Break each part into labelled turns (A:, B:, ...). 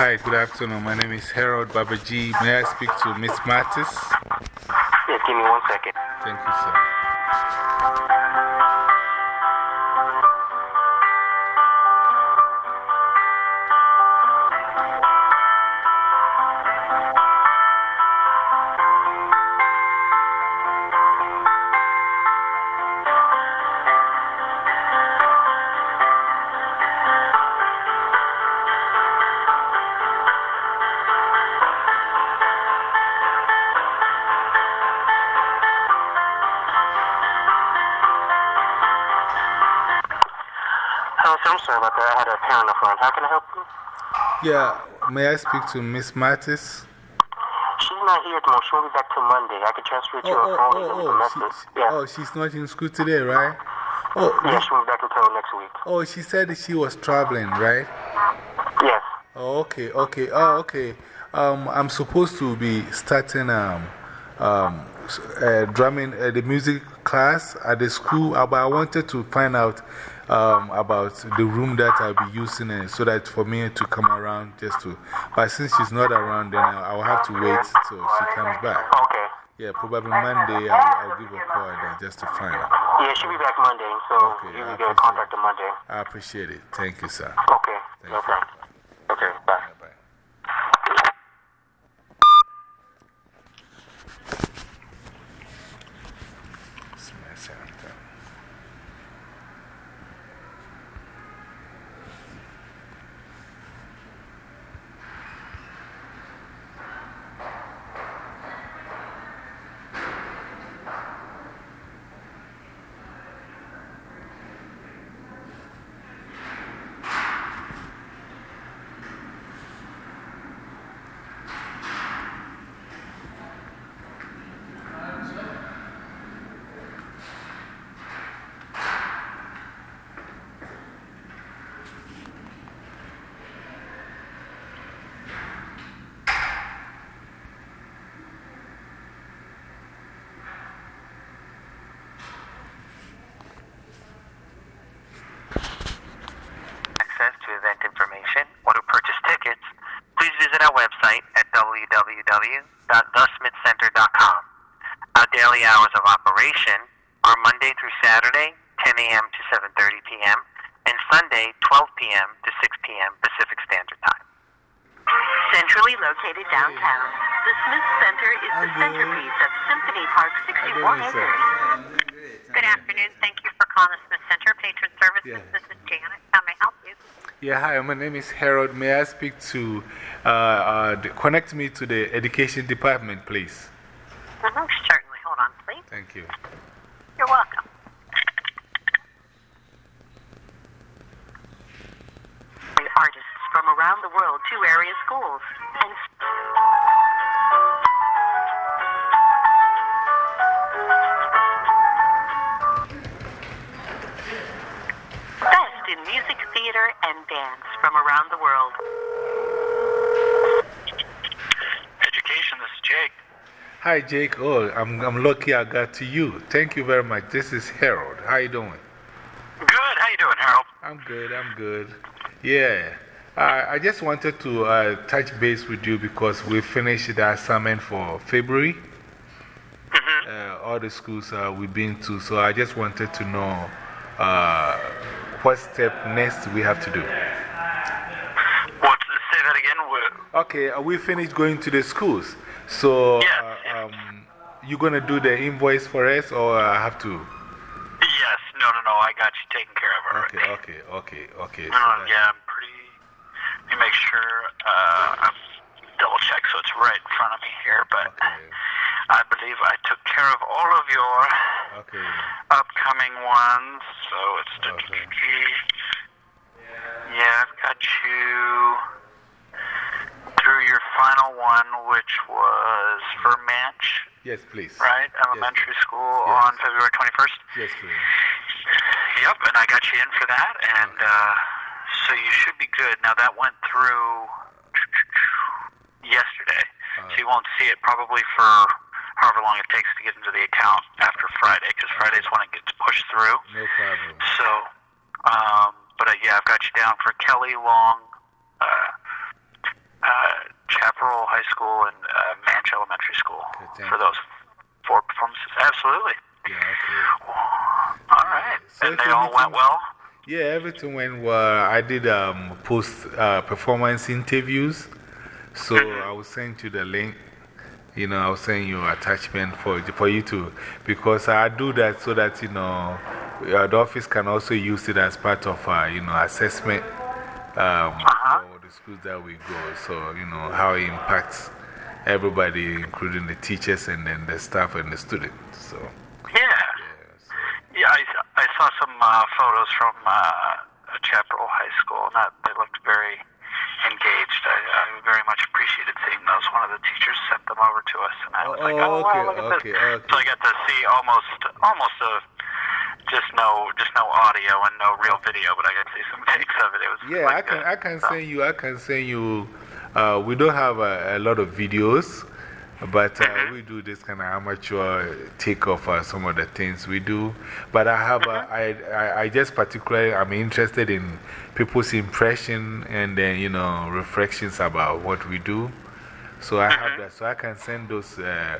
A: Hi, good afternoon. My name is Harold Babaji. May I speak to Miss Mattis?
B: Yes, give me one second.
A: Thank you, sir.
B: Sorry about that. I had a parent on the phone. How can I help you?
A: Yeah, may I speak to Miss Mattis?
B: She's not here tomorrow. She'll be back till Monday. I can transfer you to her phone and leave a message.
A: she,
B: yeah.
A: oh, she's not in school today, right? Oh,
B: yeah, she'll be back until next week.
A: oh, she said she was traveling, right?
B: Yes.
A: Oh, okay, okay. Oh, okay. Um, I'm supposed to be starting um, um, uh, drumming uh, the music class at the school, uh, but I wanted to find out um, about the room that I'll be using uh, so that for me to come around just to. But since she's not around, then I'll, I'll have to wait till she comes back.
B: Okay.
A: Yeah, probably Monday I'll, I'll give a call then just to find out.
B: Yeah, she'll be back Monday, so
A: Okay,
B: you can get a contact on Monday.
A: I appreciate it. Thank you, sir.
B: Okay.
A: Thank
B: no
A: you.
B: problem. Okay, bye.
A: Bye.
B: Information or to purchase tickets, please visit our website at www.thesmithcenter.com. Our daily hours of operation are Monday through Saturday, 10 a.m. to 7:30 p.m., and Sunday, 12 p.m. to 6 p.m. Pacific Standard Time.
C: Centrally located downtown, the Smith Center is the centerpiece of Symphony Park 61 acres. Good afternoon. Thank you for calling the Smith Center Patron Services.
A: Yeah.
C: This is Janet. How may I help you?
A: Yeah, hi, my name is Harold. May I speak to, uh, uh, connect me to the education department, please?
C: Mhm, Certainly. Hold on, please.
A: Thank you.
C: You're welcome. Artists from around the world to area schools. And and dance from around the world.
B: Education, this is Jake.
A: Hi, Jake. Oh, I'm, I'm lucky I got to you. Thank you very much. This is Harold. How you doing?
B: Good. How you doing, Harold?
A: I'm good, I'm good. Yeah. I I just wanted to uh, touch base with you because we finished the assignment for February. Uh, all the schools uh, we've been to, so I just wanted to know uh, what step next we have to do.
B: What's say that again?
A: Okay, uh, we finished going to the schools. So, uh, um, you going to do the invoice for us or I have to?
B: Yes. No, no, no. I got you taken care of already.
A: Okay, okay, okay, okay. so
B: Uh, yeah, I'm pretty. Let me make sure. Uh, I'm double check so it's right in front of me here, but
A: Okay.
B: I believe I took care of all of your
A: Okay.
B: Upcoming ones. So it's.
A: Okay.
B: Yeah, I've got you through your final one, which was for Manch,
A: Yes, please.
B: right? Elementary school
A: Yes.
B: on February 21st.
A: Yes, please.
B: Yep, and I got you in for that, and uh, so you should be good. Now that went through yesterday, so you won't see it probably for however long it takes to get into the account after Friday, because Friday's when it gets pushed through.
A: No problem.
B: So, um, but uh, yeah, I've got you down for Kelly Long, uh, uh, Chaparral High School and uh, Manch Elementary School
A: Okay,
B: for
A: you.
B: those four performances. Absolutely.
A: Yeah, okay.
B: All right.
A: So
B: and they all went well?
A: Yeah, everything went well. I did um, post uh, performance interviews. So I will send you the link. You know, I'll send you attachment for, for you to, because I do that so that, you know, uh, the office can also use it as part of, uh, you know, assessment um, for the schools that we go. So, you know, how it impacts everybody, including the teachers and then the staff and the students. So,
B: Yeah.
A: yeah. So.
B: Yeah, I, I saw some uh, photos from uh, Chaparral High School, and that, they looked very engaged. I, I very much appreciated seeing those. One of the teachers sent them over to us, and I was
A: Oh,
B: like,
A: oh, okay,
B: wow, look at
A: okay,
B: this.
A: okay.
B: So I got to see almost, almost a, just no, just no audio and no real video, but I got to see some takes of it. It was
A: Yeah, I can. I can
B: So-
A: send you, I can send you. Uh, we don't have a, a lot of videos, but uh,
B: Mm-hmm.
A: we do this kind of amateur take of uh, some of the things we do. But I have, a, I, I, I just particularly, I'm interested in people's impression and then, you know, reflections about what we do. So I have that, so I can send those. Uh,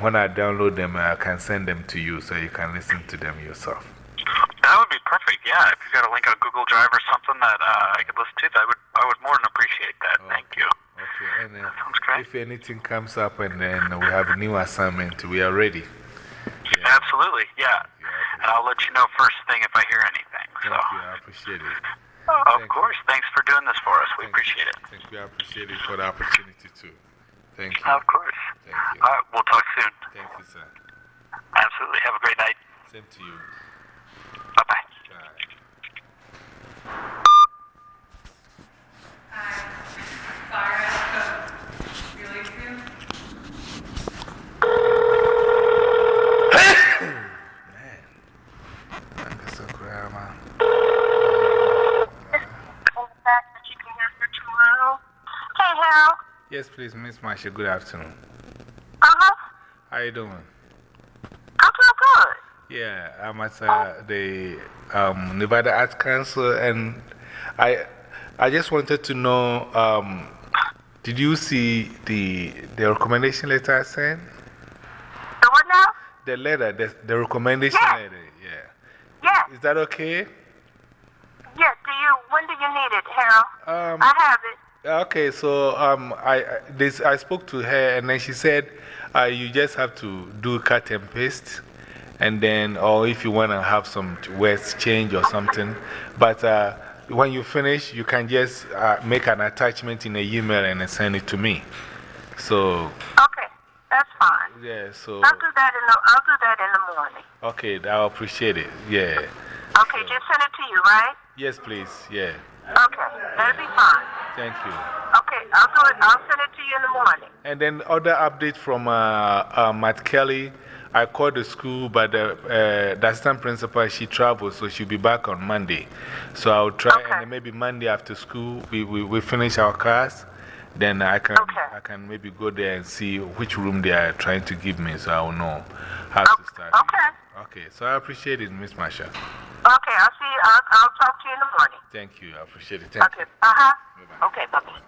A: when I download them, I can send them to you so you can listen to them yourself.
B: That would be perfect. Yeah, if you got a link on Google Drive or something that uh, I could listen to, I would, I would more than appreciate that. Thank you.
A: Okay, and
B: uh, then
A: if anything comes up and then we have a new assignment, we are ready.
B: Absolutely, yeah.
A: Yeah,
B: And I'll let you know first thing if I hear anything.
A: Thank
B: So,
A: you, I appreciate it.
B: of
A: Thank you.
B: course, thanks for doing this for us. We
A: Thank
B: appreciate
A: you.
B: it.
A: Thank you, I appreciate it for the opportunity too. Thank you.
B: Of course.
A: Thank you.
B: All right, we'll talk soon.
A: Thank you, sir.
B: Absolutely. Have a great night.
A: Same to you.
B: Bye bye.
A: Bye. That's a grandma.
D: Hey, Harold.
A: Yes, please, Miss Marsha. Good afternoon.
D: Uh huh.
A: How you doing?
D: I'm doing good.
A: Yeah, I'm at uh, the um, Nevada Arts Council, and I, I just wanted to know um, did you see the, the recommendation letter I sent?
D: The what now?
A: The letter, the, the recommendation
D: Yeah.
A: letter, yeah.
D: Yeah.
A: Is that okay?
D: Yeah. Do you? When do you need it, Harold?
A: Um,
D: I have it.
A: Okay, so um, I, I, this, I spoke to her, and then she said uh, you just have to do cut and paste, and then, or if you want to have some words change or something. But uh, when you finish, you can just uh, make an attachment in a email and send it to me. So,
D: Okay. That's fine.
A: yeah, so,
D: I'll do that in the. I'll do that in the morning.
A: okay, I'll appreciate it. Yeah.
D: Okay. Just send it to you, right?
A: Yes, please. Yeah.
D: Okay. That'll be fine.
A: Thank you.
D: Okay. I'll do it. I'll send it to you in the morning.
A: And then other update from uh, uh, Matt Kelly. I called the school, but the, uh, the assistant principal, she travels, so she'll be back on Monday. So I'll try,
D: Okay.
A: and then maybe Monday after school, we, we, we finish our class. Then I can,
D: Okay.
A: I can maybe go there and see which room they are trying to give me, so I will know how to start.
D: Okay.
A: Okay, so I appreciate it, Miss Marsha.
D: Okay. I'll see you. I'll, I'll talk to you in the morning.
A: Thank you, I appreciate it. Thank
D: Okay. Uh huh.
A: Bye-bye.
D: Okay. Bye bye.